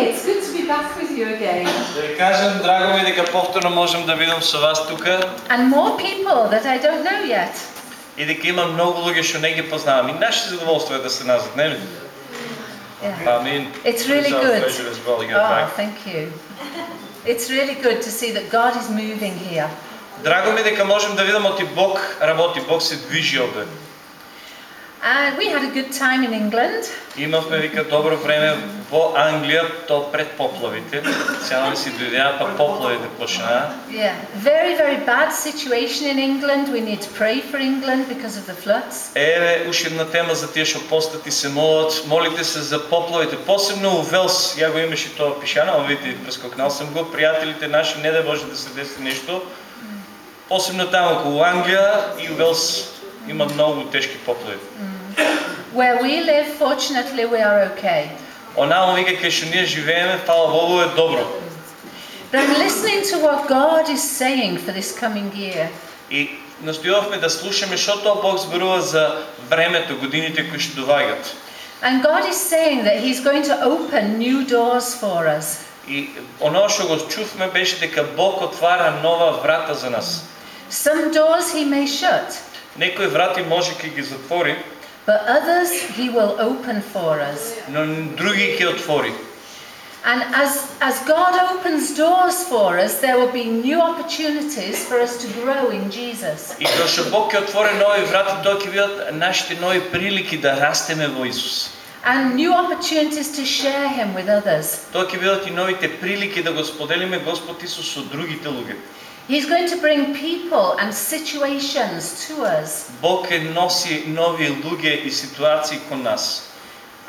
say, it's good to be back with you again. Да ви кажем, драго ми дека повторно можем да видам со вас тука And more people that I don't know yet. и дека има многу луѓе што не ги познавам. И наше задоволство е да сте назад, нели? Yeah. Амин. It's really It's our good. pleasure as well to get Oh, back. thank you. It's really good to see that God is moving here. Драго ми е дека можем да видам оти Бог работи, Бог се движи овде. And we had a good time in England. Имавме вика добро време во Англија, то пред поплавите. Сега не си дојдеа, па поплавите почнаа. Yeah. Very, very bad situation in England. We need to pray for England because of the floods. Еве уште една тема за тие што постати се молат. Молите се за поплавите, посебно у Велс. Ја го имаше тоа пишано, видите, прескокнал сам го. Пријателите наши не да може да се деси нешто. Посебно таму околу Англија и у Велс има многу тешки поплави. Where we live, fortunately, we are okay. Онамо вика кај што ние живееме, фала Богу е добро. But I'm listening to what God is saying for this coming year. И настојавме да слушаме што тоа Бог зборува за времето, годините кои што доаѓаат. And God is saying that He's going to open new doors for us. И оно што го чувме беше дека Бог отвара нова врата за нас. Some doors He may shut, Некои врати може ќе ги затвори, but others He will open for us. но други ќе отвори. And as, as God opens doors for us, there will be new opportunities for us to grow in Jesus. И кога што Бог ќе отвори нови врати, тоа ќе бидат нашите нови прилики да растеме во Исус. And new opportunities to share Him with others. Тоа ќе бидат и новите прилики да го споделиме Господ Исус со другите луѓе. He's going to bring people and situations to us. Бог ќе носи нови луѓе и ситуации кон нас.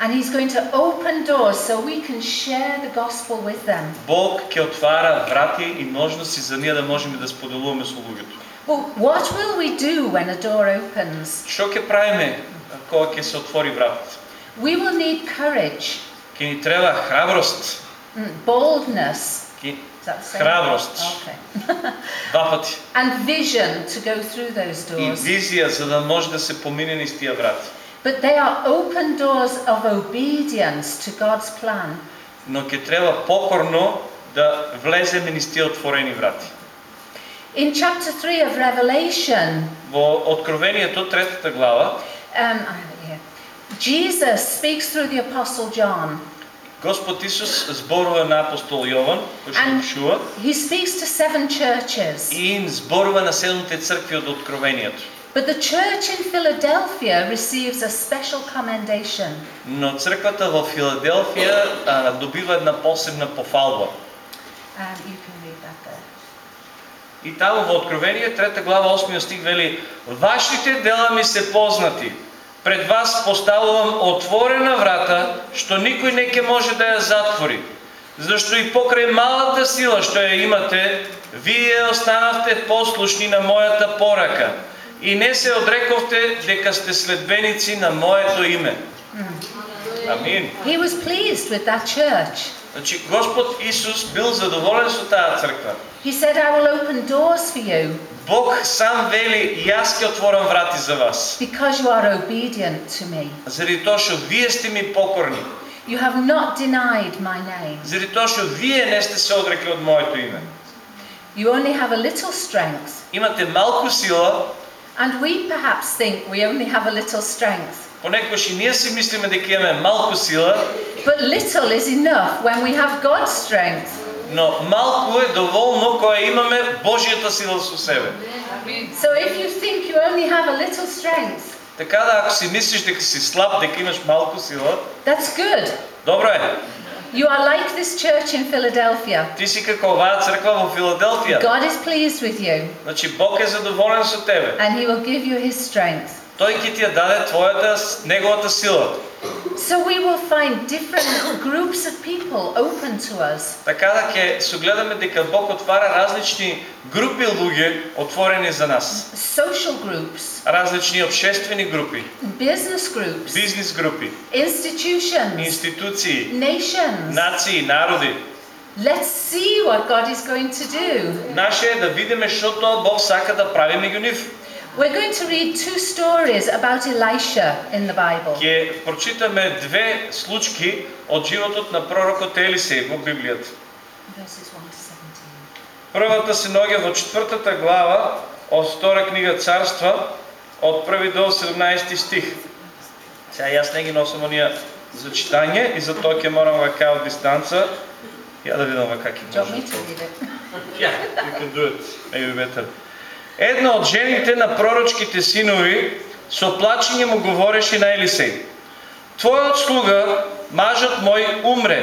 And He's going to open doors so we can share the gospel with them. Бог ќе отвара врати и можности за ние да можеме да споделуваме со луѓето. Well, what will we do when a door opens? Што ќе правиме кога ќе се отвори вратата? We will need courage, Ќе ни треба храброст. mm, boldness. Ќе... Is that the same? Храброст. Okay. Два пати. and vision to go through those И doors. визија за да може да се помине низ тие врати. But they are open doors of obedience to God's plan. Но ќе треба покорно да влеземе низ тие отворени врати. In chapter 3 of Revelation, Во Откровението, третата глава, um, I have it here. Jesus speaks through the Apostle John. Господ Исус зборува на апостол Јован, кој што пишува, He speaks to seven churches. и им зборува на седмите цркви од Откровението. But the church in Philadelphia receives a special commendation. Но црквата во Филаделфија а, добива една посебна пофалба. You can read that there. И таму во Откровение, трета глава, 8 стих вели Вашите дела ми се познати. Пред вас поставувам отворена врата, што никој не ќе може да ја затвори. Зашто и покрај малата сила што ја имате, вие останавте послушни на мојата порака и не се одрековте дека сте следбеници на моето име. Амин. He was pleased with that church. Значи Господ Исус бил задоволен со таа црква. He said, I will open doors for you Бог сам вели, јас ќе отворам врати за вас. because you are obedient to me. Заради тоа што вие сте ми покорни. You have not denied my name. Заради тоа што вие не сте се одрекли од моето име. You only have a little strength. Имате малку сила, And we perhaps think we only have a little strength. понекогаш и ние си мислиме дека имаме малку сила, But little is enough when we have God's strength. но малку е доволно кога имаме Божјата сила со себе. So if you think you only have a little strength, Така да ако си мислиш дека си слаб, дека имаш малку сила, that's good. добро е. You are like this church in Philadelphia. Ти си како оваа црква во Филаделфија. God is pleased with you Значи Бог е задоволен со тебе. and He will give you His strength. Тој ќе ти ја даде твојата неговата сила. So we will find different groups of people open to us. Така да ќе согледаме дека Бог отвара различни групи луѓе отворени за нас. Social groups, Различни обществени групи, business groups, бизнис групи, institutions, институции, nations. нации, народи. Let's see what God is going to do. Наше е да видиме што тоа Бог сака да прави меѓу нив. We're going to read two stories about Elisha in the Bible. Ќе прочитаме две случки од животот на пророкот Елисеј во Библијата. Verses 1 to 17. Првата се наоѓа во четвртата глава од втора книга Царства, од први до 17 стих. Сега јас не ги носам оние за читање и затоа ќе морам вака од дистанца. Ја да видам вака ќе Do you want me може. to read it? Yeah, you can do it. Maybe better. Една од жените на пророчките синови со плачење му говореше на Елисеј. Твојот слуга, мажот мој, умре.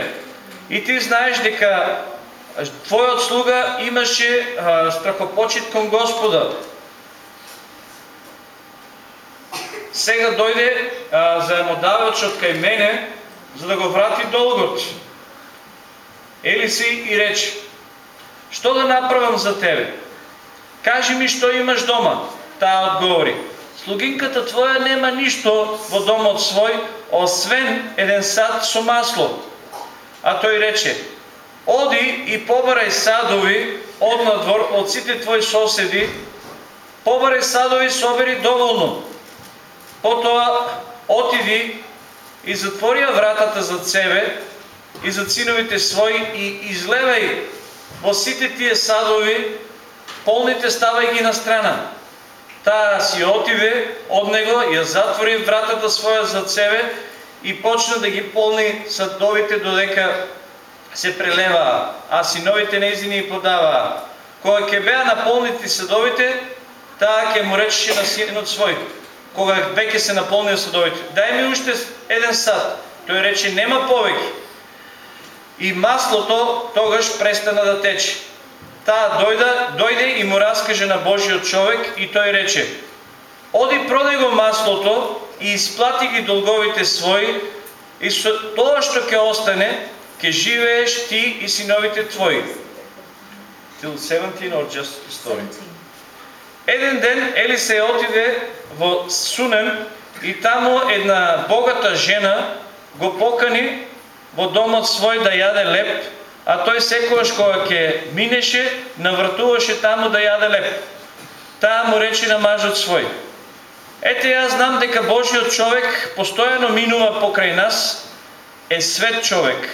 И ти знаеш дека твојот слуга имаше а, страхопочит кон Господа. Сега дојде заемодавачот кај мене за да го врати долгот. Елисеј и рече: Што да направам за тебе? Кажи ми што имаш дома. Таа одговори. Слугинката твоја нема ништо во домот свој, освен еден сад со масло. А тој рече, оди и побарај садови од надвор, од сите твои соседи, побарај садови собери доволно. Потоа отиди и затворија вратата за себе и за синовите своји и излевај во сите тие садови, полните ставај ги на страна. Таа си отиде од него, ја затвори вратата своја зад себе и почна да ги полни садовите додека се прелеваа, а синовите неизини ги подаваа. Кога ќе беа наполнити садовите, таа ќе му речеше на синот свој. Кога веќе се наполнија садовите, дај ми уште еден сад. Тој рече, нема повеќе. И маслото тогаш престана да тече. Таа дојда, дојде и му раскаже на Божиот човек и тој рече: Оди продај го маслото и исплати ги долговите своји и со тоа што ќе остане, ќе живееш ти и синовите твои. Till 17 or just story. 17. Еден ден Елисеј отиде во Сунем и таму една богата жена го покани во домот свој да јаде леп, а тој секогаш кога ќе минеше, навртуваше таму да јаде леп. Таа му рече на мажот свој: Ете јас знам дека Божиот човек постојано минува покрај нас, е свет човек.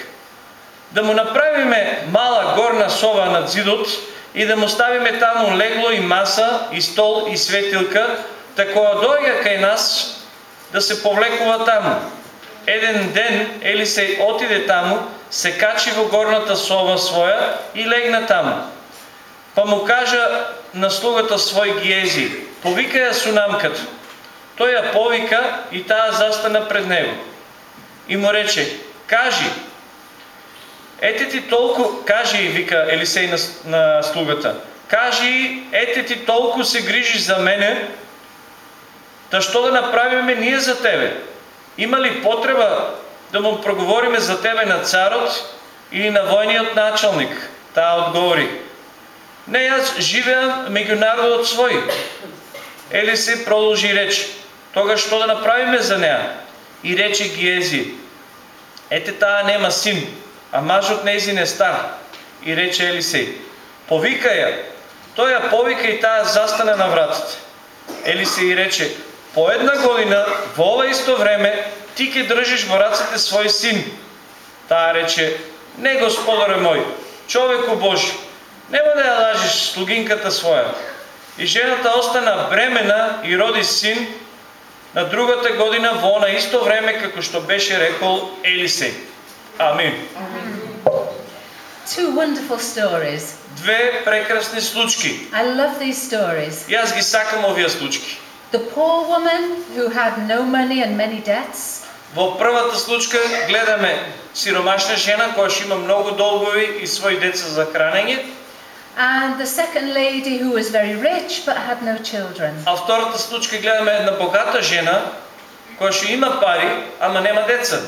Да му направиме мала горна сова над зидот и да му ставиме таму легло и маса и стол и светилка, та кога дојга кај нас да се повлекува таму. Еден ден Елисеј отиде таму, се качи во горната сова своја и легна таму. Па му кажа на слугата свој Гиези, повика ја сунамката. Тој ја повика и таа застана пред него. И му рече, кажи, ете ти толку, кажи, вика Елисей на, на слугата, кажи, ете ти толку се грижиш за мене, та што да направиме ние за тебе? Има ли потреба да му проговориме за тебе на царот или на војниот началник? Таа одговори, не јас живеам меѓу народот свој. Елисеј продолжи реч. рече, тогаш што да направиме за неа? И рече Гиези, ете таа нема син, а мажот нејзин е стар. И рече Елисей. повика ја. Тој ја повика и таа застана на вратата. Елисей рече, по една година, во ова исто време, ти ќе држиш во рацете свој син. Таа рече, не господаре мој, човеку Божи, нема да ја лажиш слугинката своја. И жената остана бремена и роди син на другата година во она исто време како што беше рекол Елисеј. Амин. Two wonderful stories. Две прекрасни случки. I love these stories. Јас ги сакам овие случки. The poor woman who had no money and many debts, Во првата случка гледаме сиромашна жена која што има многу долгови и своји деца за хранење, and the second lady who was very rich but had no children. а втората случка гледаме една богата жена која што има пари, ама нема деца.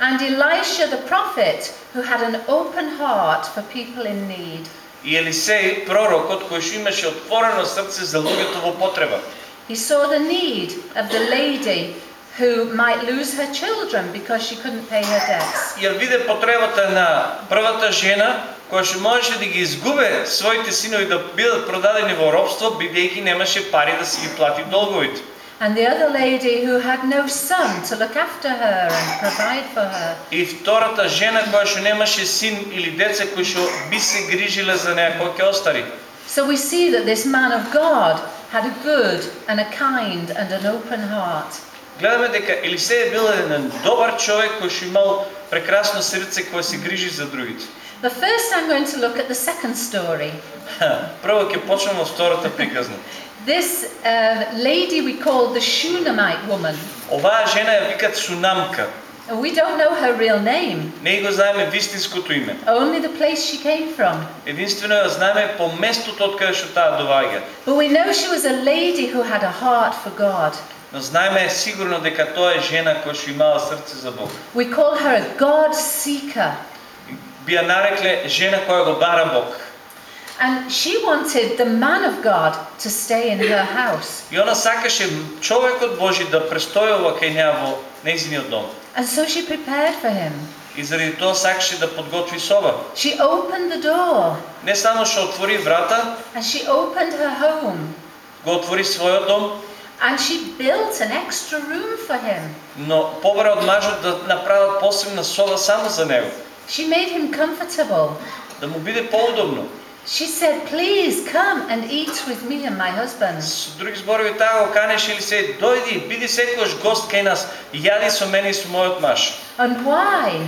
And Elisha the prophet who had an open heart for people in need. И Елисеј, пророкот, кој што имаше отворено срце за луѓето во потреба. He saw the need of the lady who might lose her children because she couldn't pay her debts. Ја виде потребата на првата жена која што можеше да ги изгубе своите синови да бидат продадени во робство, бидејќи немаше пари да си ги плати долговите. And the other lady who had no son to look after her and provide for her. И втората жена која што немаше син или деца кои што би се грижиле за неа кога ќе остари. So we see that this man of God had a good and a kind and an open heart. Гледаме дека Елисеј е бил еден добар човек кој што имал прекрасно срце кое се грижи за другите. But first, I'm going to look at the second story. Прво ќе почнеме од втората приказна. This uh, lady we call the Shunammite woman. Оваа жена ја викат Шунамка. We don't know her real name, Не го знаеме вистинското име. only the place she came from. Единствено ја знаеме по местото од каде што таа доаѓа. But we know she was a lady who had a heart for God. Но знаеме сигурно дека тоа е жена која што имала срце за Бог. We call her a God seeker. Би ја нарекле жена која го бара Бог. And she wanted the man of God to stay in her house. И она сакаше човекот Божи да престојува кај неа во нејзиниот дом. And so she prepared for him. И заради тоа сакаше да подготви соба. She opened the door Не само што отвори врата, and she opened her home го отвори својот дом, and she built an extra room for him. но побара од мажот да направат посебна соба само за него, She made him comfortable. да му биде поудобно. She said, Please come and eat with me and my husband. Со други зборови таа го канеше или се дојди, биди секојаш гост кај нас, јади со мене и со мојот маж. And why?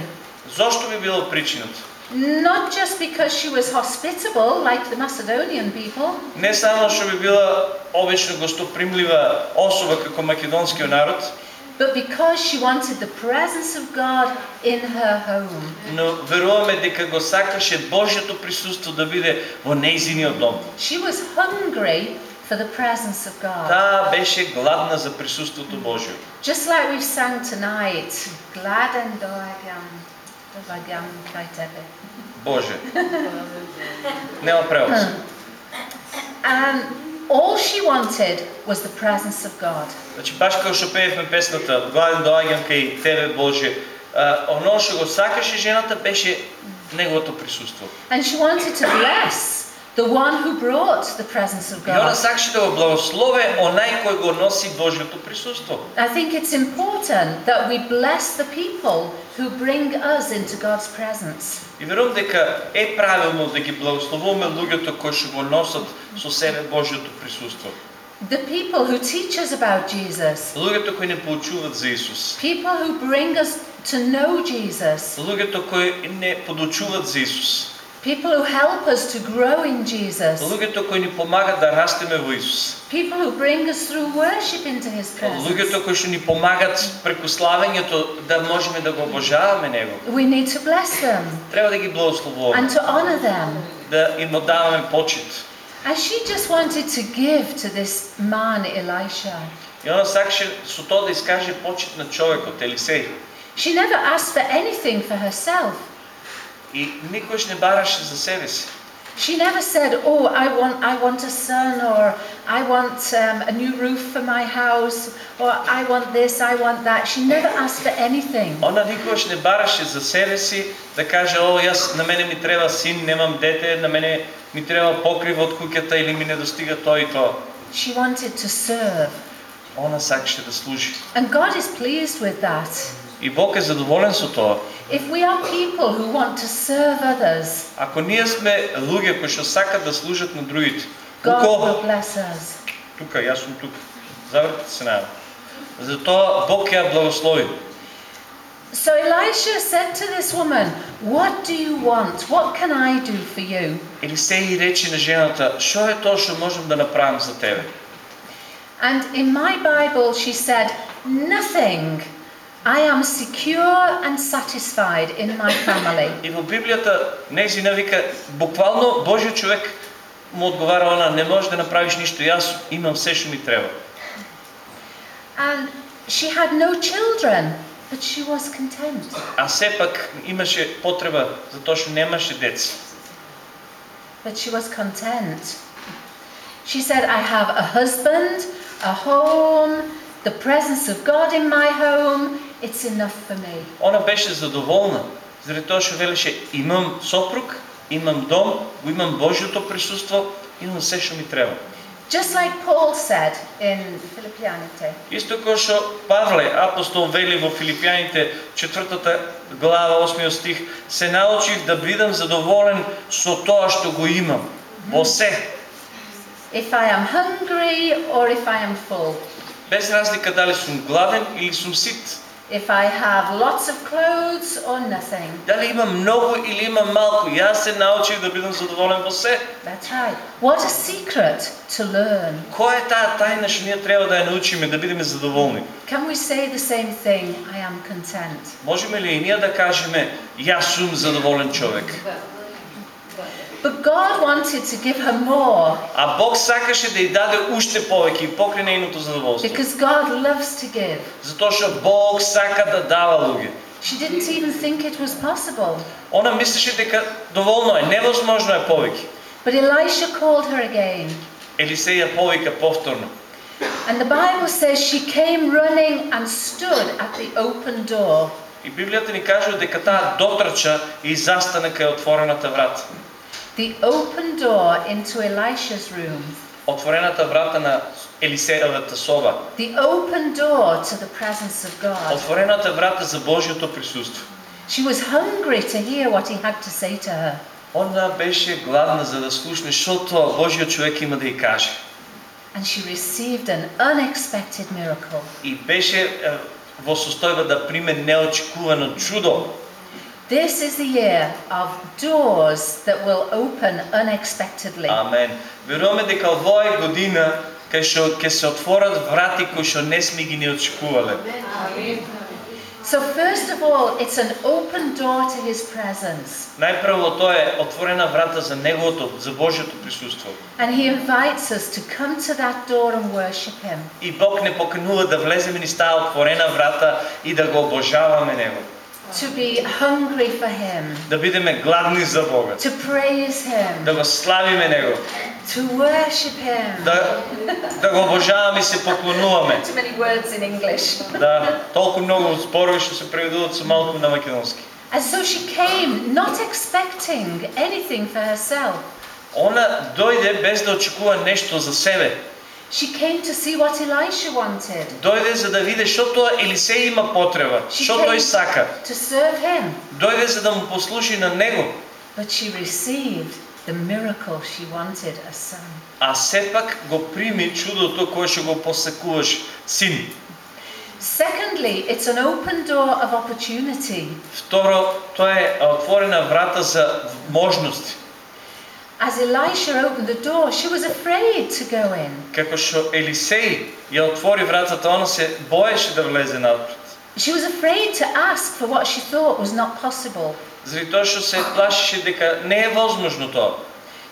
Зошто би било причината? Not just because she was hospitable, like the Macedonian people, Не само што би била обично гостопримлива особа како македонскиот народ, but because she wanted the presence of God in her home. но веруваме дека го сакаше Божјото присуство да биде во нејзиниот дом. She was hungry for the presence of God. Таа беше гладна за присуството Божјо. Just like we've sang tonight, Gladen doagam, doagam kai tebe. Боже. Нема превод. And all she wanted was the presence of God. Значи баш како што пеевме песната Гладен доаѓам кај тебе Боже, а, оно што го сакаше жената беше неговото присуство. And she wanted to bless the one who brought the presence of И она God. сакаше да го благослове онај кој го носи Божјото присуство. I think it's important that we bless the people who bring us into God's presence. И верувам дека е правилно да ги благословуваме луѓето кои што го носат со себе Божјото присуство. The people who teach us about Jesus, Луѓето кои не поучуваат за Исус. people who bring us to know Jesus, Луѓето кои не подучуваат за Исус. people who help us to grow in Jesus, Луѓето кои ни помагаат да растеме во Исус. people who bring us through worship into His presence. Луѓето кои што ни помагаат преку славењето да можеме да го обожаваме Него. We need to bless them Треба да ги благословуваме, and to honor them. да им отдаваме почит. And she just wanted to give to this man, Elisha. И она сакаше со тоа да искаже почит на човекот Елисеј. She never asked for anything for herself. И никош не бараше за себе си. She never said, "Oh, I want, I want a son, or I want um, a new roof for my house, or I want this, I want that." She never asked for anything. Она никогаш не бараше за себе си да каже, о, јас на мене ми треба син, немам дете, на мене ми треба покрив од куќата или ми не достига тоа и тоа. She wanted to serve, Она сакаше да служи. and God is pleased with that. И Бог е задоволен со тоа. If we are people who want to serve others, Ако ние сме луѓе кои што сакат да служат на другите, God will уко, bless us. тука, јас сум тука, завртите се најава. Затоа Бог ја благослови. So Elisha said to this woman, What do you want? What can I do for you? Елисеј рече на жената, што е тоа што можам да направам за тебе? And in my Bible, she said, Nothing. I am secure and satisfied in my family. И во Библијата нејзина вика, буквално Божјиот човек му одговара она, не можеш да направиш ништо, јас имам се што ми треба. And she had no children, but she was content. А сепак имаше потреба за тоа што немаше деца. But she was content. She said, I have a husband, a home, the presence of God in my home. It's enough for me. Она беше задоволна, заради тоа што велеше имам сопруг, Имам дом, го имам Божиото присуство, имам се што ми треба. Just like Paul said in Philippianite, Исто како што Павле, апостол, вели во Филипјаните, четвртата глава, 8 стих, се научив да бидам задоволен со тоа што го имам, во се, if I am hungry or if I am full, Без разлика дали сум гладен или сум сит, if I have lots of clothes or nothing. дали имам многу или имам малку, јас се научив да бидам задоволен во се. That's right. What a secret to learn. Која е таа тајна што ние треба да ја научиме да бидеме задоволни? Can we say the same thing? I am content. Можеме ли и ние да кажеме јас сум задоволен човек? But God wanted to give her more А Бог сакаше да ја даде уште повеќе и покрај нейното задоволство. because God loves to give. Затоа што Бог сака да дава луѓе. She didn't even think it was possible. Она мислеше дека доволно е, невозможно е повеќе. But Elisha called her again. Елисеја повика повторно. And the Bible says she came running and stood at the open door. И Библијата ни кажува дека таа дотрча и застана кај отворената врата. The open door into Elisha's room. Отворената врата на Елисеевата соба. The open door to the presence of God. Отворената врата за Божјото присуство. She was hungry to hear what he had to say to her. Она беше гладна за да слушне што тоа Божјиот човек има да ја каже. And she received an unexpected miracle. И беше е, во состојба да приме неочекувано чудо. This is the year of doors that will open unexpectedly. Амен. Веруваме дека оваа е година кај што ќе се отворат врати кои што не сме ги ни очекувале. So, first of all, it's an open door to his presence. Најпрво тоа е отворена врата за неговото, за Божјото присуство. And he invites us to come to that door and worship him. И Бог не поканува да влеземе низ таа отворена врата и да го обожаваме него. To be hungry for him. Да бидеме гладни за Бога. To praise him. Да го славиме него. To worship him. Да, да го обожаваме и се поклонуваме. Too many words in English. Да, толку многу зборови што се преведуваат со малку на македонски. And so she came, not expecting anything for herself. Она дојде без да очекува нешто за себе. She came to see what Elisha wanted, Дојде за да види што тоа Елисеј има потреба, што тој сака. to serve him. Дојде за да му послужи на него, But she received the miracle she wanted a son. а сепак го прими чудото кое што го посекуваш син. Secondly, it's an open door of opportunity. Второ, тоа е отворена врата за можности. As Elisha opened the door, she was afraid to go in. Како што Елисеј ја отвори вратата, она се боеше да влезе напред. She was afraid to ask for what she thought was not possible. Заради тоа што се плашеше дека не е возможно тоа.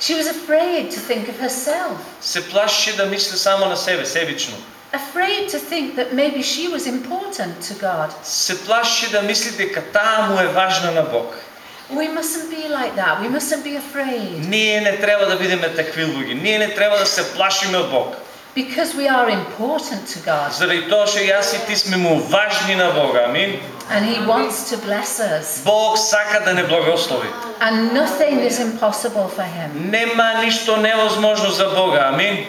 She was afraid to think of herself, Се плашеше да мисли само на себе, себично. afraid to think that maybe she was important to God. Се плашеше да мисли дека таа му е важна на Бог. We mustn't be like that. We mustn't be afraid Ние не треба да бидеме такви луѓе. Ние не треба да се плашиме од Бог. because we are important to God Заради тоа што јас и ти сме му важни на Бога. Амин. and He wants to bless us. Бог сака да не благослови. And nothing is impossible for Him. Нема ништо невозможно за Бога. Амин.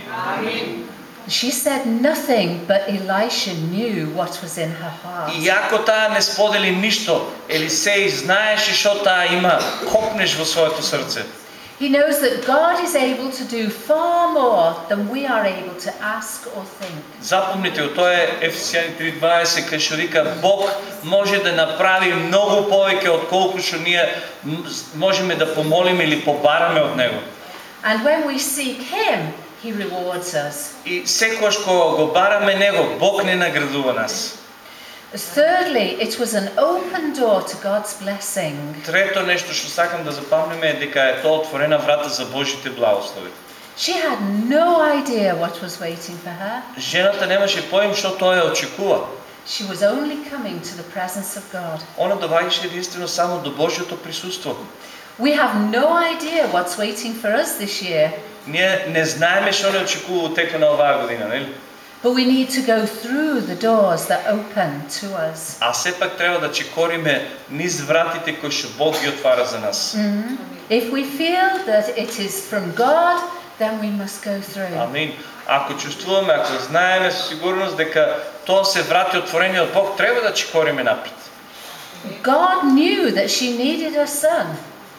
She said nothing, but Elisha knew what was in her heart. Иако таа не сподели ништо, Елисеј знаеше што таа има копнеш во своето срце. He knows that God is able to do far more than we are able to ask or think. Запомнite, го, тоа е Ефесијани 3:20 кај што вика Бог може да направи многу повеќе од колку што ние м- можеме да помолиме или побараме од него. And when we seek Him, He rewards us. И секогаш кога го бараме него, Бог не наградува нас. Thirdly, it was an open door to God's blessing. Трето нешто што сакам да запомниме е дека е тоа отворена врата за Божите благослови. She had no idea what was waiting for her. Жената немаше поим што тоа ја очекува. She was only coming to the presence of God. Она доаѓаше единствено само до Божјото присуство. We have no idea what's waiting for us this year, Ние не знаеме што не очекува у текот на оваа година, нели? but we need to go through the doors that open to us. А сепак треба да чекориме низ вратите кои што Бог ги отвара за нас. Mhm. If we feel that it is from God, then we must go through. Амин. Ако чувствуваме, ако знаеме со сигурност дека тоа се врати отворение од Бог, треба да чекориме напред. God knew that she needed a son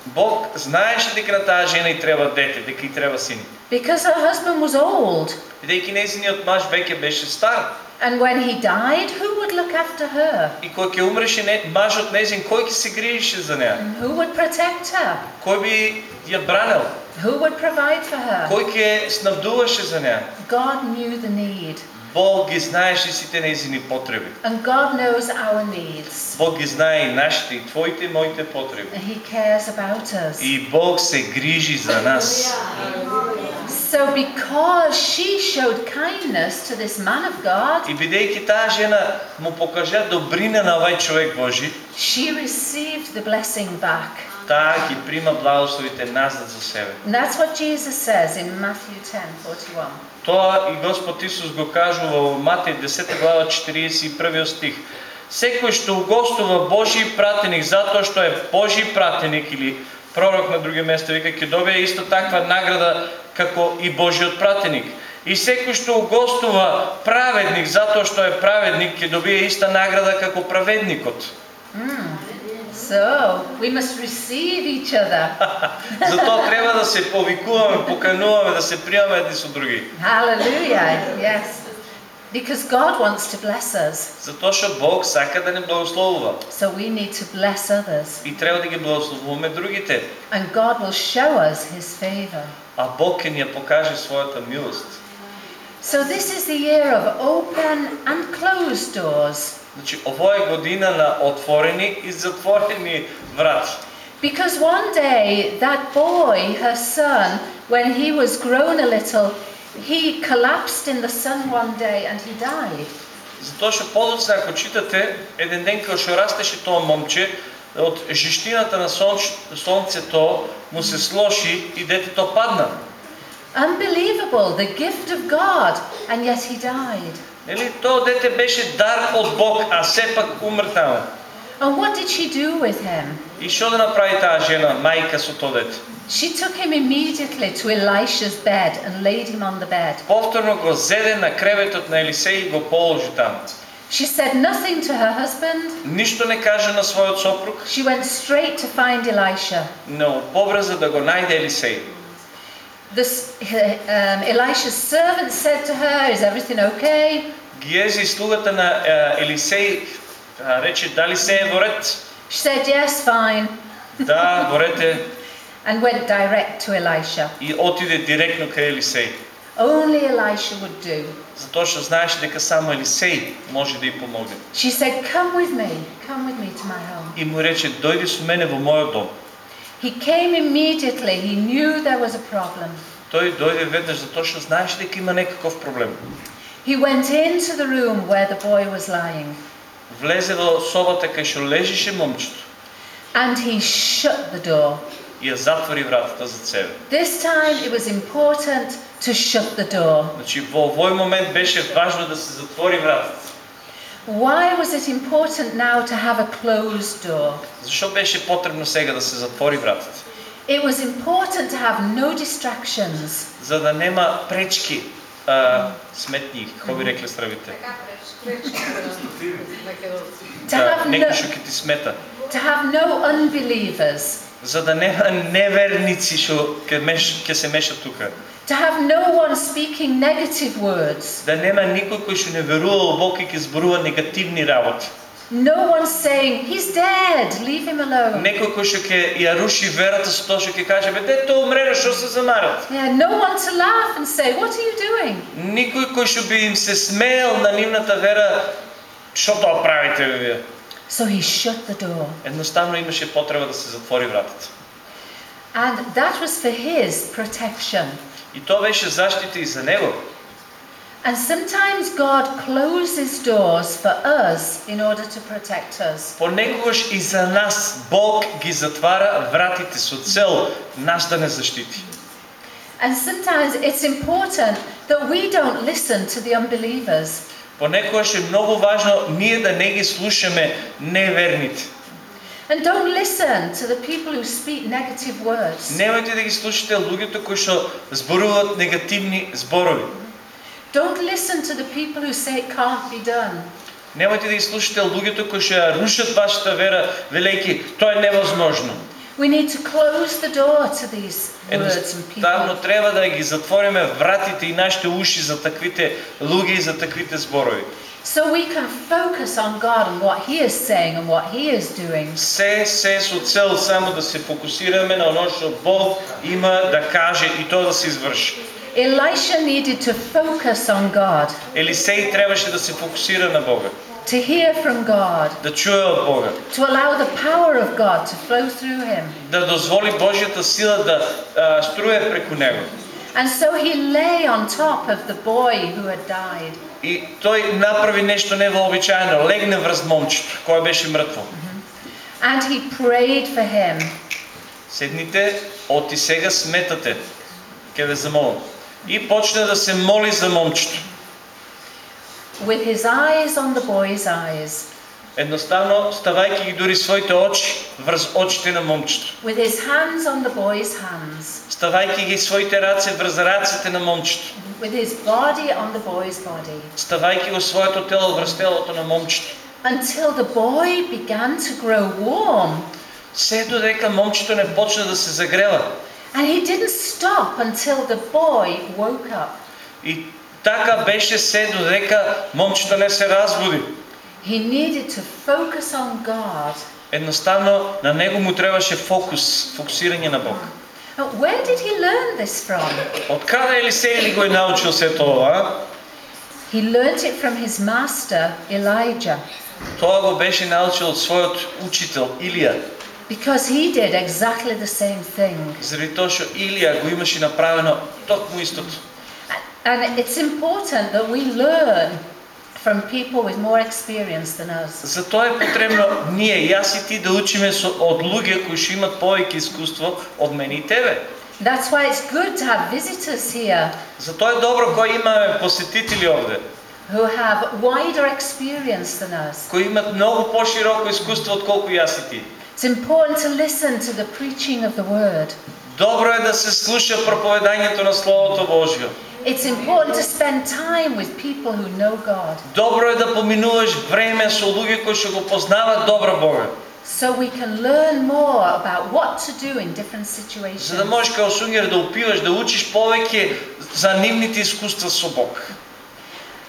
Бог знаеше дека на таа жена и треба дете, дека и треба син. because her husband was old. Бидејќи нејзиниот маж веќе беше стар And when he died, who would look after her? и кој ќе умреше не, мажот нејзин, кој ќе се грижеше за неа? And who would protect her? Кој би ја бранел? Who would provide for her? Кој ќе снабдуваше за неа? God knew the need. Бог ги знаеше сите нејзини потреби. And God knows our needs. Бог ги знае и нашите, и твоите, и моите потреби. And He cares about us. И Бог се грижи за нас. So, because she showed kindness to this man of God, И бидејќи таа жена му покажа добрина на овај човек Божи, she received the blessing back. таа ги прима благословите назад за себе. And that's what Jesus says in Matthew 10 41. Тоа и Господ Исус го кажува во Матеј 10 глава 41 стих. Секој што угостува Божи пратеник затоа што е Божи пратеник или пророк на други места вика ќе добие исто таква награда како и Божиот пратеник. И секој што угостува праведник затоа што е праведник ќе добие иста награда како праведникот. So, we must receive each other. Затоа треба да се повикуваме, покануваме, да се приемаме едни со други. Hallelujah. Yes. Because God wants to bless us. Затоа што Бог сака да не благословува. So we need to bless others. И треба да ги благословуваме другите. And God will show us His favor. А Бог ќе ни ја покаже својата милост. So this is the year of open and closed doors. Значи, ово е година на отворени и затворени врати. Because one day, that boy, her son, when he was grown a little, he collapsed in the sun one day and he died. Затоа што подоцна, ако читате, еден ден кога што растеше тоа момче, од жиштината на сонч, сонцето му се слоши и детето падна. Unbelievable, the gift of God, and yet he died. Нели, тоа дете беше дар од Бог, а сепак умр таму. And what did she do with him? И што да направи таа жена, мајка со тоа дете? She took him immediately to Elisha's bed and laid him on the bed. Повторно го зеде на креветот на Елисеј и го положи таму. She said nothing to her husband. Ништо не каже на својот сопруг, She went straight to find Elisha. но побрза да го најде Елисеј. This, um, Elisha's servant said to her, Is everything okay? Гиези слугата на е, Елисеј а, рече дали се е во ред? She said, Yes, fine. Да, во ред е. And went direct to Elisha. И отиде директно кај Елисеј. Only Elisha would do. Затоа што знаеше дека само Елисеј може да ја помогне. She said, Come with me, come with me to my home. И му рече дојди со мене во мојот дом. He came immediately. He knew there was a problem. Тој дојде веднаш затоа што знаеше дека има некаков проблем. He went into the room where the boy was lying Влезе во собата кај што лежеше момчето and he shut the door. и ја затвори вратата за себе. This time it was important to shut the door. Значи во овој момент беше важно да се затвори вратата. Why was it important now to have a closed door? Зашо беше потребно сега да се затвори вратата? It was important to have no distractions. За да нема пречки, а, сметни, како би рекле стравите. Така пречки, пречки македонски. To Да, have некој no, што ќе ти смета. to have no unbelievers. За да нема неверници што ќе меш, ќе се мешат тука. To have no one speaking negative words. Да нема никој кој што не верува во Бог и ќе зборува негативни работи. No one saying, He's dead, leave him alone. Некој кој што ќе ја руши верата со тоа што ќе каже, бе, дете умрело, што се замарат? Yeah, no one to laugh and say, What are you doing? Никој кој што би им се смеел на нивната вера, што тоа правите бе вие? So he shut the door. Едноставно имаше потреба да се затвори вратата. And that was for his protection. И тоа беше заштита и за него. And sometimes God closes doors for us in order to protect us. Понекогаш и за нас Бог ги затвара вратите со цел нас да не заштити. And sometimes it's important that we don't listen to the unbelievers. Понекогаш е многу важно ние да не ги слушаме неверните. And don't listen to the people who speak negative words. Немојте да ги слушате луѓето кои што зборуваат негативни зборови. Don't listen to the people who say it can't be done. Немојте да ги слушате луѓето кои што ја рушат вашата вера, велејќи тоа е невозможно. We need to close the door to these words and Едноставно people. треба да ги затвориме вратите и нашите уши за таквите луѓе и за таквите зборови. So we can focus on God and what He is saying and what He is doing. Се, се со цел само да се фокусираме на оно што Бог има да каже и тоа да се изврши. Elisha needed to focus on God, Елисей требаше да се фокусира на Бога, to hear from God, да чуе од Бога, to allow the power of God to flow through him. да дозволи Божјата сила да а, струе преку него. And so he lay on top of the boy who had died. И тој направи нешто невообичаено, легне врз момчето, кое беше мртво. And he prayed for him. Седните, оти сега сметате, ќе ве замолам. И почна да се моли за момчето. With his eyes on the boy's eyes, Едноставно, ставајќи ги дури своите очи врз очите на момчето. with his hands on the boy's hands, Ставајќи ги своите раце врз рацете на момчето. with his body on the boy's body, Ставајќи го своето тело врз телото на момчето. until the boy began to grow warm. Се додека момчето не почна да се загрева. And he didn't stop until the boy woke up. И така беше се додека момчето не се разбуди. He needed to focus on God. Едноставно на него му требаше фокус, фокусирање на Бог. But where did he learn this from? Од каде Елисеј ли го е научил се тоа? а? He learnt it from his master, Elijah, Тоа го беше научил од својот учител Илија, because he did exactly the same thing. заради тоа што Илија го имаше направено токму истото. And it's important that we learn from people with more experience than us. Затоа е потребно ние, јас и ти да учиме со, од луѓе кои што имат повеќе искуство од мене и тебе. That's why it's good to have visitors here Затоа е добро кои имаме посетители овде, who have wider experience than us. кои имат многу пошироко искуство од колку јас и ти. It's important to listen to the preaching of the word. Добро е да се слуша проповедањето на Словото Божјо. It's important to spend time with people who know God Добро е да поминуваш време со луѓе кои што го познаваат добро Бога, so we can learn more about what to do in different за да situations. можеш као сунгер да упиваш, да учиш повеќе за нивните искуства со Бог.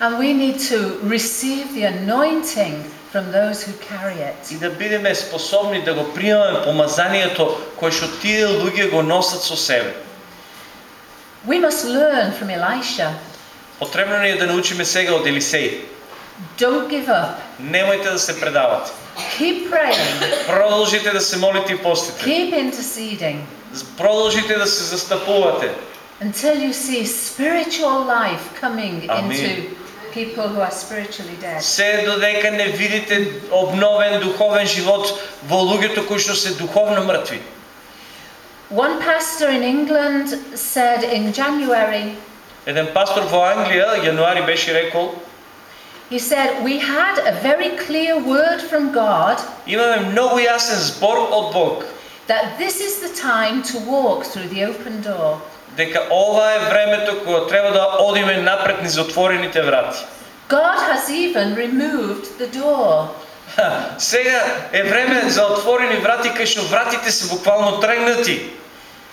And we need to receive the anointing from those who carry it. И да бидеме способни да го примаме помазанието кое што тие луѓе го носат со себе. We must learn from Elisha. Потребно ни е да научиме сега од Елисеј. Don't give up. Немојте да се предавате. Keep praying. Продолжите да се молите и постите. Keep interceding Продолжите да се застапувате. until you see spiritual life coming Amen. into people who are spiritually dead. Се додека не видите обновен духовен живот во луѓето кои што се духовно мртви. One pastor in England said in January, Еден пастор во Англија, јануари беше рекол, he said, We had a very clear word from God имаме многу јасен збор од Бог, that this is the time to walk through the open door. дека ова е времето кога треба да одиме напред низ отворените врати. God has even removed the door. Ха, Сега е време за отворени врати, кај што вратите се буквално тргнати.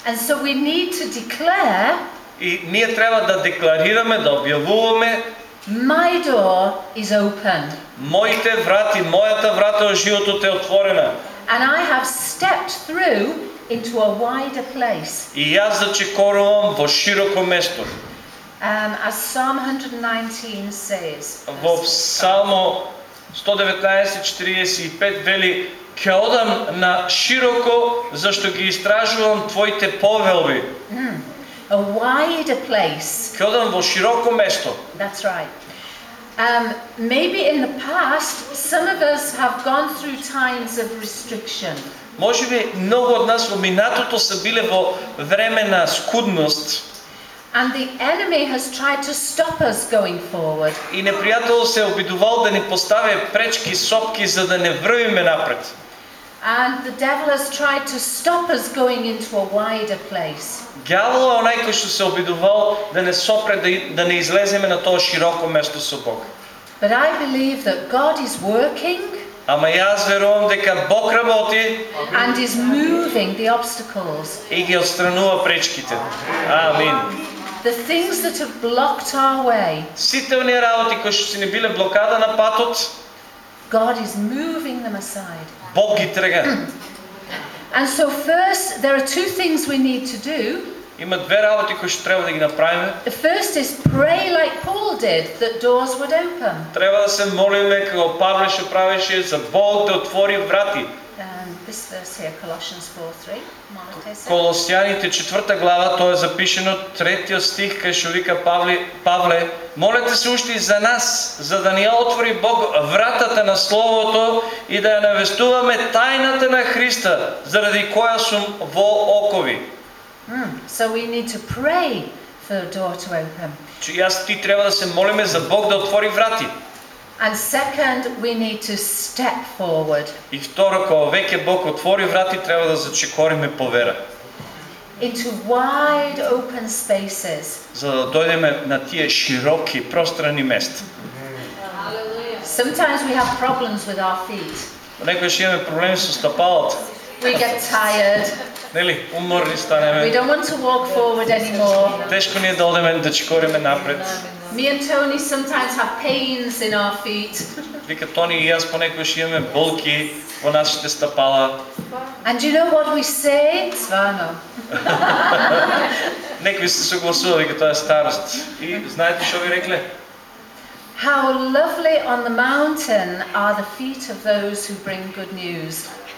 And so we need to declare, И ние треба да декларираме, да објавуваме My door is open. моите врати, мојата врата од животот е отворена. And I have stepped through into a wider place. И јас да чекорувам во широко место. Um, as Psalm 119 says, Во Псалмо 119.45 вели Ке одам на широко, зашто ги истражувам Твоите повелби. a wider place. Ке одам во широко место. That's right. Um, maybe in the past, some of us have gone through times of restriction. Може би многу од нас во минатото се биле во време на скудност And the enemy has tried to stop us going forward. и непријател се обидувал да ни постави пречки, сопки за да не врвиме напред. And the devil has tried to stop us going into a wider place. Гјаволот е онај кој што се обидувал да не сопре да, и- да не излеземе на тоа широко место со Бог. But I believe that God is working Ама јас верувам дека Бог работи and is moving the obstacles. и ги отстранува пречките. Амин. The things that have blocked our way, Сите оние работи кои што си не биле блокада на патот, God is moving them aside. And so first there are two things we need to do. Има две работи кои што треба да ги направиме. The first is pray like Paul did that doors would open. Треба да се молиме како Павле што правеше за Бог да отвори врати. Um, this verse here, Colossians 4 3. Monica said. Колосјаните четврта глава, тоа е запишено третиот стих кај што вика Павле, Павле, молете се уште и за нас, за да ни ја отвори Бог вратата на Словото и да ја навестуваме тајната на Христа, заради која сум во окови. Mm, So, we need to pray for the door to open. Че јас ти треба да се молиме за Бог да отвори врати. And second, we need to step forward И второ, кога веќе Бог отвори врати, треба да зачекориме по вера. into wide open spaces. За да дојдеме на тие широки, пространи места. Алелуја. Sometimes we have problems with our feet. Некојаш имаме проблеми со стапалата. We get tired. Нели, уморни We станеме. don't want to walk forward anymore. Тешко ни е да одеме да чекориме напред. Me and Tony sometimes have pains in our feet. Вика Тони и јас понекогаш имаме болки во нашите стапала. And do you know what we say? Svano. Некои се согласува дека тоа е старост. И знаете што ви рекле? How lovely on the mountain are the feet of those who bring good news.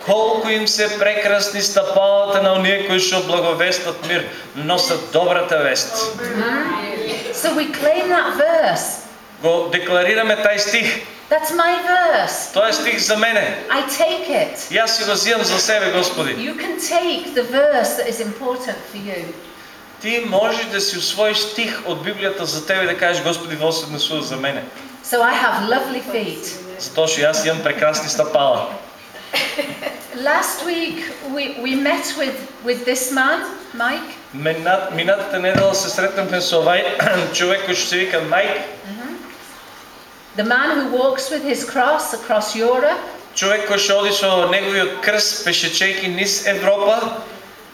Колку им се прекрасни стапалата на оние кои што благовестат мир, носат добрата вест. So we claim that verse. Го декларираме тај стих. That's my verse. Тоа е стих за мене. I take it. Јас си го зијам за себе, Господи. You can take the verse that is important for you. Ти можеш да си усвоиш стих од Библијата за тебе да кажеш Господи во се однесува за мене. So I have lovely feet. Затоа што јас имам прекрасни стапала. Last week we, we met with, with this man, Mike, Минат, минатата недела се сретнавме со овај човек кој што се вика Мајк, the man who walks with his cross across Europe. човек кој што оди со неговиот крст пешечејки низ Европа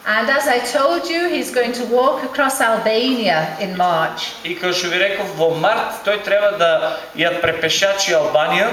And as I told you, he's going to walk across Albania in March. и кој што ви реков во март тој треба да ја препешачи Албанија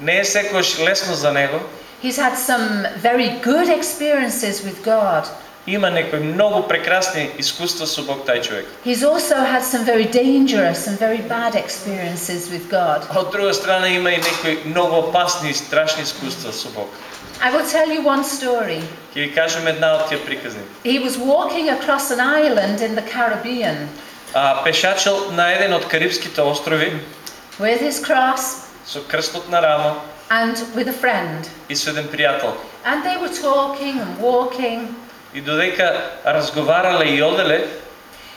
Не е секогаш лесно за него. He's had some very good experiences with God. Има некои многу прекрасни искуства со Бог тај човек. He's also had some very dangerous and very bad experiences with God. А од друга страна има и некои многу опасни и страшни искуства со Бог. I will tell you one story. Ќе ви кажем една од тие приказни. He was walking across an island in the Caribbean А, пешачел на еден од Карибските острови with his cross со крстот на рамо and with a friend. и со еден пријател. And they were talking and walking. И додека разговарале и оделе,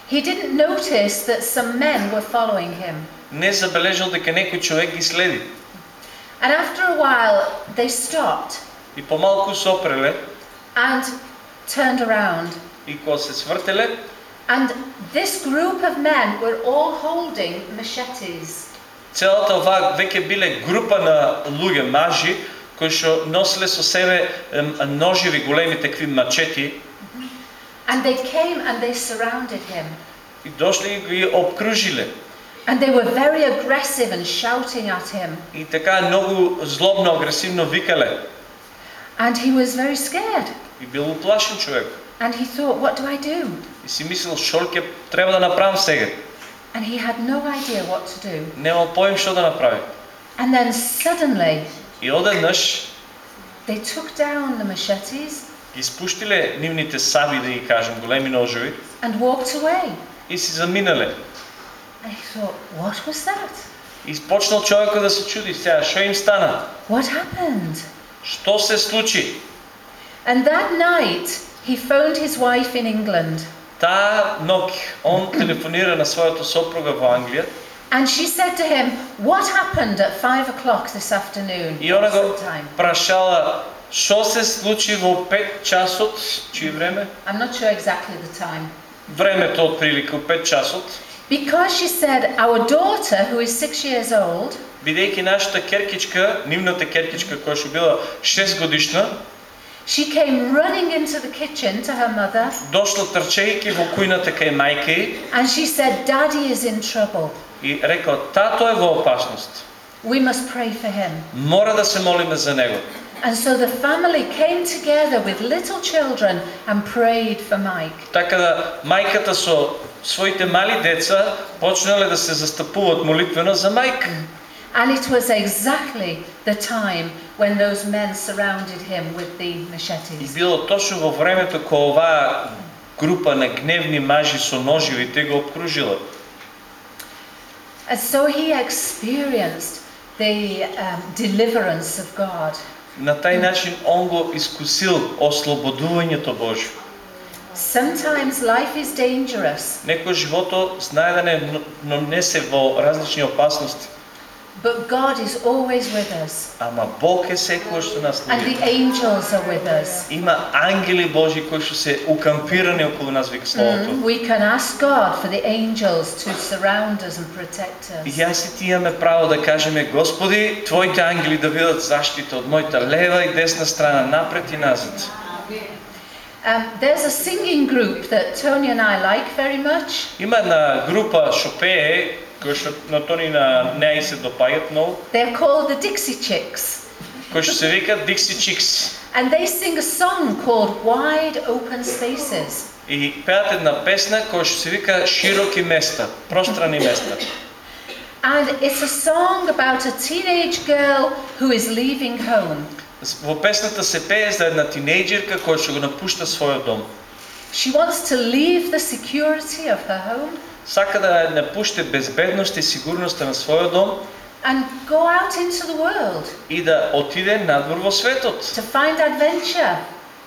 He didn't notice that some men were following him. не забележал дека некој човек ги следи. And after a while, they stopped И помалку сопреле and turned around. и кога се свртеле, And this group of men were all holding machetes. Целата оваа веќе биле група на луѓе, мажи, кои што носеле со себе ножеви големи такви мачети And they came and they surrounded him. и дошли и ги обкружиле. And they were very aggressive and shouting at him. И така многу злобно, агресивно викале. And he was very scared. И бил уплашен човек. And he thought, what do I do? И си мислил, што ќе треба да направам сега? And he had no idea what to do. Немал поим што да направи. And then suddenly, И одеднаш they took down the machetes ги спуштиле нивните саби, да ги кажем, големи ножови, and walked away. и си заминале. I thought, what was that? И почнал човека да се чуди, сега, що им стана? What happened? Що се случи? And that night, he phoned his wife in England Таа ног он телефонира на своята сопруга во Англија and she said to him, What happened at five o'clock this afternoon? и она го прашала што се случи во 5 часот, чие време? I'm not sure exactly the time. Времето отприлика во 5 часот, Because she said, Our daughter, who is six years old, бидејќи нашата керкичка, нивната керкичка која што била 6 годишна, she came running into the kitchen to her mother дошла трчејќи во кујната кај мајка ѝ and she said, Daddy is in trouble. и рекла, тато е во опасност. We must pray for him. Мора да се молиме за него. And so the family came together with little children and prayed for Mike. Така да мајката со своите мали деца почнале да се застапуваат молитвено за мајка. And it was exactly the time when those men surrounded him with the И machetes. било точно во времето кога оваа група на гневни мажи со ноживите го обкружила. And so he experienced the um, deliverance of God. На тај начин он го искусил ослободувањето Божјо. Sometimes life is dangerous, Некој живото знае да не, но не се во различни опасности. but God is always with us, Ама Бог е секој што нас and следи. the angels are with us. Има ангели Божи кои што се укампирани околу нас, вика Словото. Mm, We can ask God for the angels to surround us and protect И us. јас и ти имаме право да кажеме, Господи, Твоите ангели да бидат заштита од мојата лева и десна страна, напред и назад. Um, there's a singing group that Tony and I like very much. Има една група што пее, кој што на Тони на неа и се допаѓат многу, They're called the Dixie Chicks. кој што се вика Dixie Chicks. And they sing a song called Wide Open Spaces. И пеат една песна која што се вика Широки места, пространи места. And it's a song about a teenage girl who is leaving home. Во песната се пее за една тинејџерка која што го напушта својот дом. She wants to leave the security of her home Сака да напуште безбедност и сигурноста на својот дом and go out into the world и да отиде надвор во светот, to find adventure,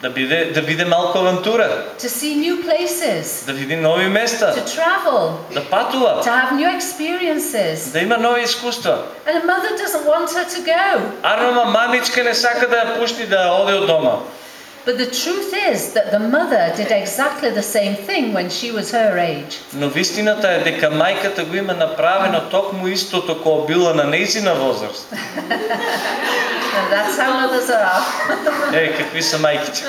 да биде да биде малку авантура, to see new places, да види нови to места, travel, да патува, to have new experiences. да има нови искуства. And a mother doesn't want her to go. Арнома мамичка не сака да ја пушти да оде од дома. But the truth is that the mother did exactly the same thing when she was her age. Но вистината е дека мајката го има направено токму истото кога била на нејзина возраст. And that's how mothers are. Е, какви се мајките?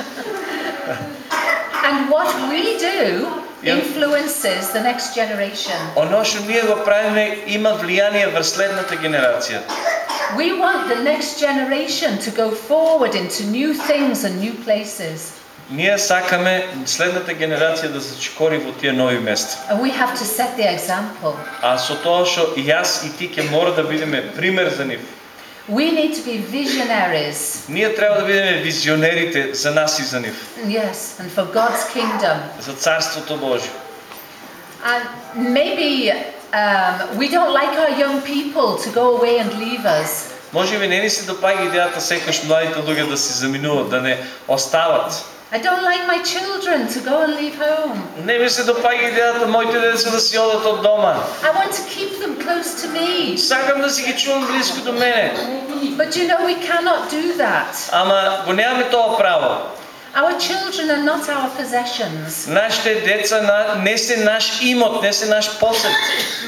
And what we do Yeah. influences the next generation. Оно што ние го правиме има влијание врз следната генерација. We want the next generation to go forward into new things and new places. Ние сакаме следната генерација да зачекори во тие нови места. And we have to set the example. А со тоа што и јас и ти ќе мора да бидеме пример за нив. We need to be visionaries. Ние треба да бидеме визионерите за нас и за нив, Yes, and for God's kingdom. за Царството Божјо. And maybe um, we don't like our young people to go away and leave us. Може би не ни се допаѓа идејата секој младите луѓе да се заминуваат, да не остават. I don't like my children to go and leave home. Не ми се допаѓа идејата моите деца да си одат од дома. I want to keep them close to me. Сакам да си ги чувам близко до мене. But you know, we cannot do that. Ама го немаме тоа право. Our children are not our possessions. Нашите деца на- не се наш имот, не се наш посет.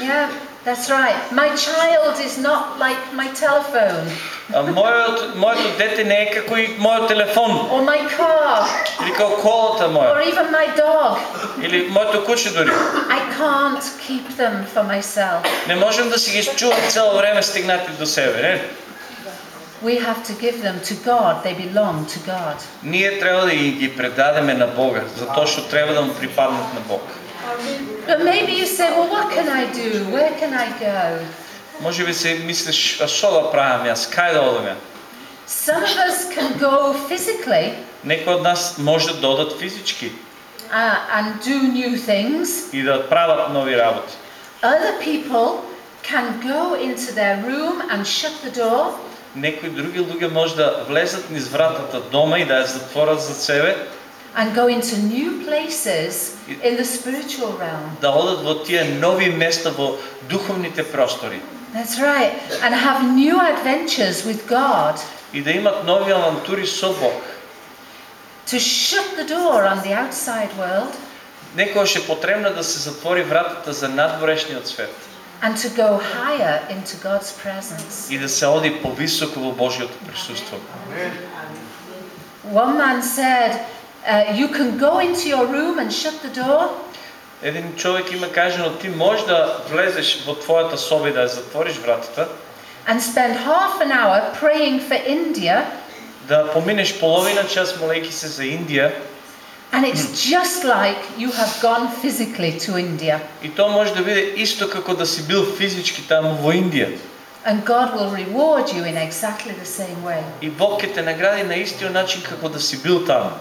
Yeah, that's right. My child is not like my telephone А мојот, моето дете не е како и мојот телефон, or my car или како колата or моја, even my dog. или моето куче дури. I can't keep them for myself. Не можем да си ги чувам цело време стигнати до себе, не? We have to give them to God. They belong to God. Ние треба да ги, ги предадеме на Бога, затоа што треба да му припаднат на Бог. But maybe you say, well, what can I do? Where can I go? Може би се мислиш, а што да правам јас, кај да одам ја? Some of us can go physically Некои од нас може да одат физички uh, and do new things. и да прават нови работи. Other people can go into their room and shut the door Некои други луѓе може да влезат низ вратата дома и да ја затворат за себе, and go into new places in the spiritual realm. да одат во тие нови места во духовните простори That's right. And have new adventures with God. и да имат нови авантури со Бог. To shut the door on the outside world Некојаш е потребно да се затвори вратата за надворешниот свет and to go higher into God's presence. и да се оди повисоко во Божјото присуство. One man said, uh, You can go into your room and shut the door, Еден човек има кажано ти можеш да влезеш во твојата соба и да ја затвориш вратата, and spend half an hour praying for India, да поминеш половина час молејќи се за Индија and it's just like you have gone physically to India. и тоа може да биде исто како да си бил физички таму во Индија. And God will reward you in exactly the same way. И Бог ќе те награди на истиот начин како да си бил таму.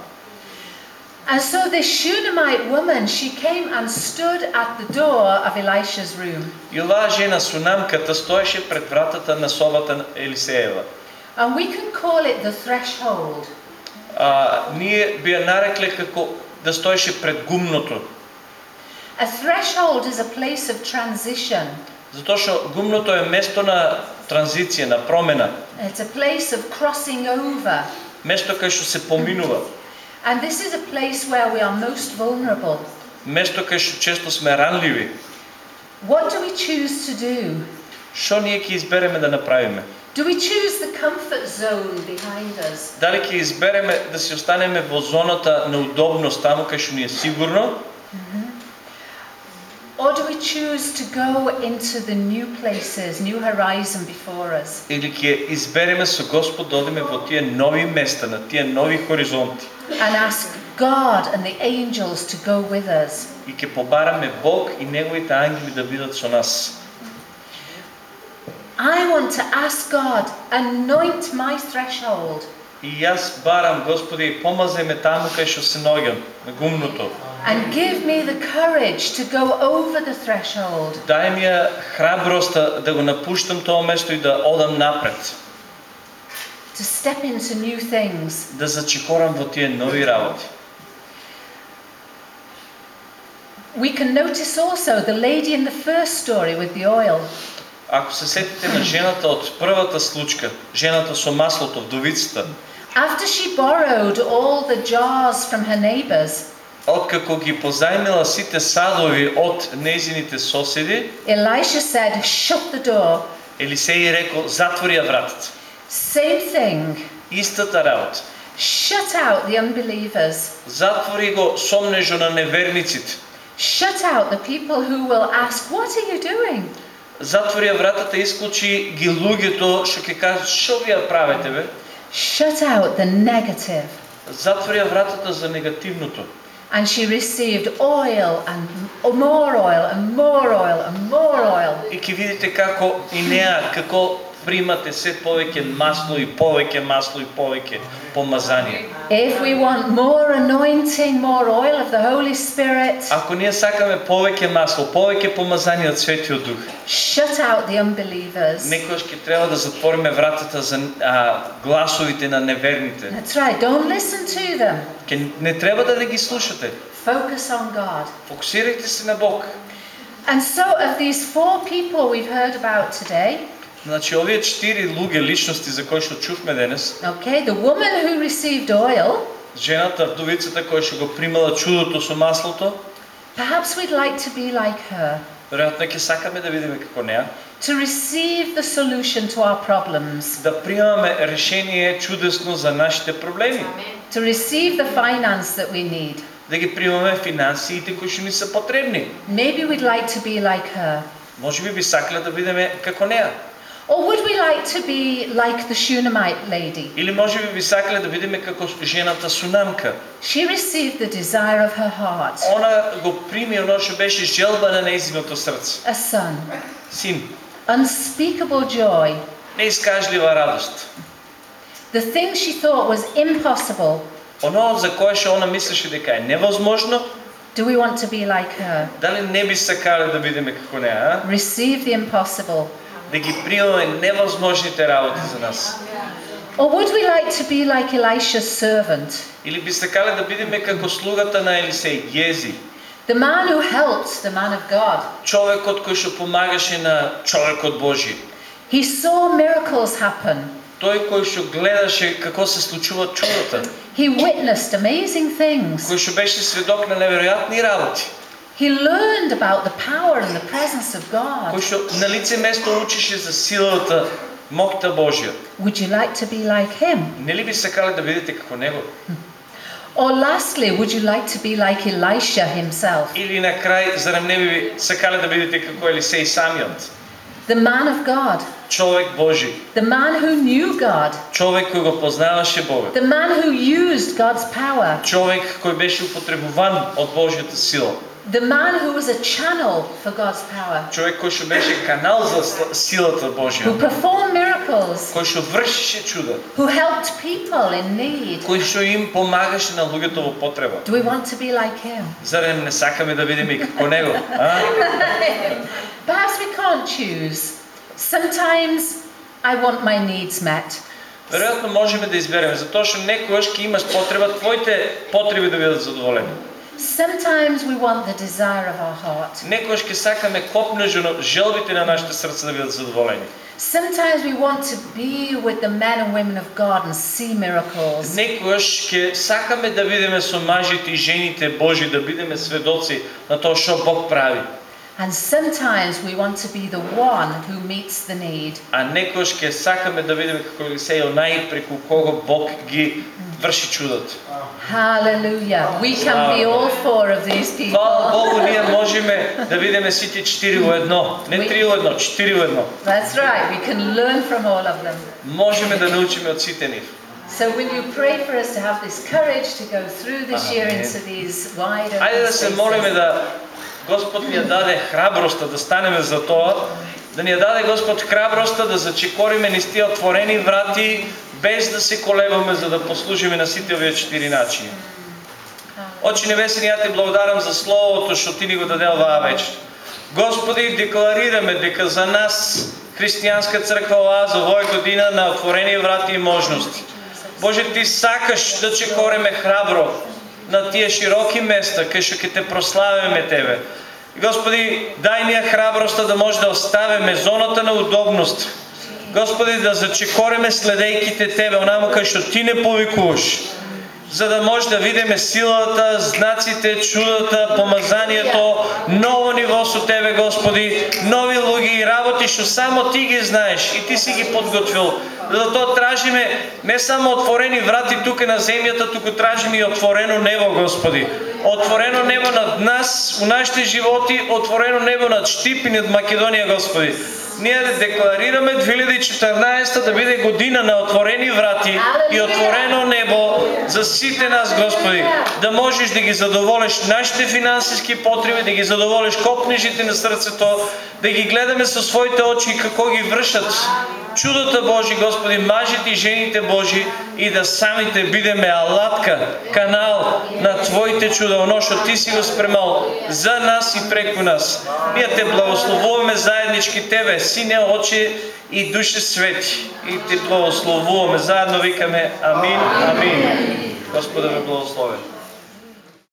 And so this Shunammite woman, she came and stood at the door of Elisha's room. И оваа жена сунамката стоеше пред вратата на собата на Елисеева. And we can call it the threshold. А, ние би ја нарекле како да стоеше пред гумното. A threshold is a place of transition. Затоа што гумното е место на транзиција, на промена, It's a place of crossing over. место кај што се поминува, And this is a place where we are most vulnerable. место кај што често сме ранливи. What do we choose to do? Што ние ќе избереме да направиме? Do we choose the comfort zone behind us? Дали ќе избереме да си останеме во зоната на удобност таму кај што ни е сигурно Or do we choose to go into the new places, new horizon before us? или ќе избереме со Господ да одиме во тие нови места, на тие нови хоризонти And ask God and the angels to go with us? и ќе побараме Бог и неговите ангели да бидат со нас. I want to ask God, anoint my threshold. И јас барам Господи, помазе ме таму кај што се наоѓам, на гумното. And give me the courage to go over the threshold. Дај ми ја храброста да го напуштам тоа место и да одам напред, to step into new things. да зачекорам во тие нови работи. We can notice also the lady in the first story with the oil. Ако се сетите на жената од првата случка, жената со маслото, вдовицата, After she borrowed all the jars from her neighbors, откако ги позајмила сите садови од незините соседи, Elisha said, Shut the door. Елисеј рекол, затвори ја вратата. Same thing. Истата работа. Shut out the unbelievers. Затвори го сомнежо на неверниците. Shut out the people who will ask, What are you doing? Затвори вратата и исклучи ги луѓето што ќе кажат, што ви ја правите бе? Shut out the negative. Затвори вратата за негативното. And she received oil and more oil and more oil and more oil. И ќе видите како и неа, како примате се повеќе масло и повеќе масло и повеќе помазание. If we want more anointing, more oil of the Holy Spirit, Ако ние сакаме повеќе масло, повеќе помазание од Светиот Дух, shut out the unbelievers. некојаш ќе треба да затвориме вратата за а, гласовите на неверните. That's right, don't listen to them. Ке не треба да не ги слушате. Focus on God. Фокусирайте се на Бог. And so, of these four people we've heard about today, Значи, овие четири луѓе, личности за кои што чухме денес, okay, the woman who received oil, жената, вдовицата која што го примала чудото со маслото, perhaps we'd like to be like her, веројатно ќе сакаме да видиме како неа, to receive the solution to our problems, да примаме решение чудесно за нашите проблеми, to receive the finance that we need. да ги примаме финансиите кои што ни се потребни. Maybe we'd like to be like her. Може би би сакале да видиме како неа. Or would we like to be like the Shunammite lady? Или може би би сакале да видиме како жената Сунамка. She received the desire of her heart, Она го прими оно што беше желба на нејзиното срце. a son, Син, unspeakable joy. неискажлива радост. The thing she thought was impossible, Оно за кое што она мислеше дека е невозможно, do we want to be like her? дали не би сакале да бидеме како неа, а? Receive the impossible. Да ги примаме невозможните работи за нас. Or would we like to be like Elisha's servant, Или би сакале да бидеме како слугата на Елисеј, Гези, the man who helped the man of God? човекот кој што помагаше на човекот Божи. He saw miracles happen. Тој кој што гледаше како се случуваат чудата, He witnessed amazing things. кој што беше сведок на неверојатни работи, He learned about the power and the presence of кој God. што на лице место учеше за силата, моќта Божја. Would you like to be like him? Нели би сакале да бидете како него? Or lastly, would you like to be like Elisha himself, Или на крај, зарем не би сакале да бидете како Елисеј самиот? the man of God, Човек Божи, the man who knew God, човек кој го познаваше Бога, the man who used God's power, човек кој беше употребуван од Божјата сила, the man who was a channel for God's power, човек кој што беше канал за сл- силата who Божја, performed miracles, кој што вршеше чуда, who helped people in need. кој што им помагаше на луѓето во потреба. Do we want to be like him? Зарем не сакаме да бидеме и како него, а? Perhaps we can't choose. Sometimes I want my needs met. Веројатно можеме да избереме, затоа што некогаш ќе имаш потреба твоите потреби да бидат задоволени. Sometimes we want the desire of our heart. Некогаш ќе сакаме копнежно желбите на нашите срца да бидат задоволени. Sometimes we want to be with the men and women of God and see miracles. Некогаш ќе сакаме да бидеме со мажите и жените Божи, да бидеме сведоци на тоа што Бог прави. And sometimes we want to be the one who meets the need. А некогаш ќе сакаме да бидеме како Елисеј, онај преку кого Бог ги врши чудото. Hallelujah. We can be all four of these Фала people. Богу, ние можеме да бидеме сите четири во едно. Не три во едно, четири во едно. That's right. We can learn from all of them. Можеме да научиме од сите нив. So will you pray for us to have this courage to go through this year Amen. into these wide Ајде open да се spaces? молиме да Господ ни ја даде храброста да станеме за тоа, да ни ја даде Господ храброста да зачекориме низ тие отворени врати без да се колебаме за да послужиме на сите овие четири начини. Очи небесни, ја ти благодарам за словото што ти ни го даде оваа вечер. Господи, декларираме дека за нас христијанска црква Оаза овој година на отворени врати и можности. Боже, ти сакаш да чекореме храбро на тие широки места кај што ќе те прославиме тебе. Господи, дај ни ја храброста да може да оставиме зоната на удобност. Господи, да зачекориме следејките тебе, онамо кај што ти не повикуваш за да може да видиме силата, знаците, чудата, помазанието, ново ниво со Тебе, Господи, нови луѓе и работи што само Ти ги знаеш и Ти си ги подготвил. Затоа тражиме не само отворени врати тука на земјата, туку тражиме и отворено небо, Господи. Отворено небо над нас, у нашите животи, отворено небо над Штип и над Македонија, Господи. Ние да декларираме 2014 да биде година на отворени врати и отворено небо за сите нас, Господи. Да можеш да ги задоволиш нашите финансиски потреби, да ги задоволиш копнежите на срцето, да ги гледаме със своите очи како ги вршат Чудото Божи, Господи, мажите и жените Божи и да самите бидеме алатка, канал на Твоите чуда, оно што Ти си го спремал за нас и преку нас. Ние Те благословуваме заеднички Тебе, Сине, Очи и Душе Свети. И Те благословуваме. Заедно викаме Амин, Амин. Господа ве благослови.